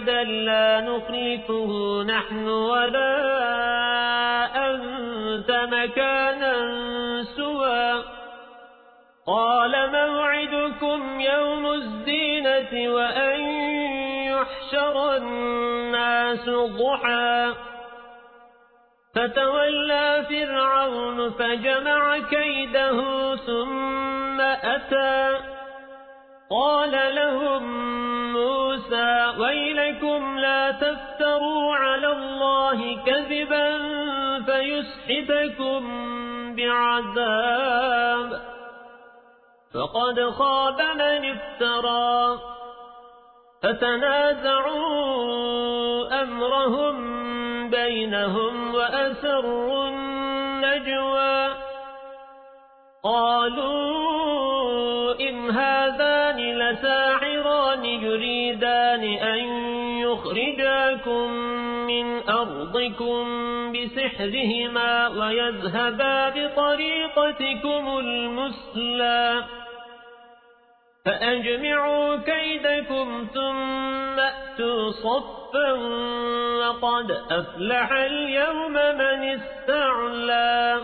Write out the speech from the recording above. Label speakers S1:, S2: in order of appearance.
S1: موعدا لا نخلفه نحن ولا أنت مكانا سوى. قال موعدكم يوم الزينة وأن يحشر الناس ضحى. فتولى فرعون فجمع كيده ثم أتى. ويلكم لا تفتروا على الله كذبا فيسحتكم بعذاب فقد خاب من افترى فتنازعوا أمرهم بينهم وأسروا النجوى قالوا أن يخرجاكم من أرضكم بسحرهما ويذهبا بطريقتكم المسلى فأجمعوا كيدكم ثم أتوا صفا وقد أفلح اليوم من استعلى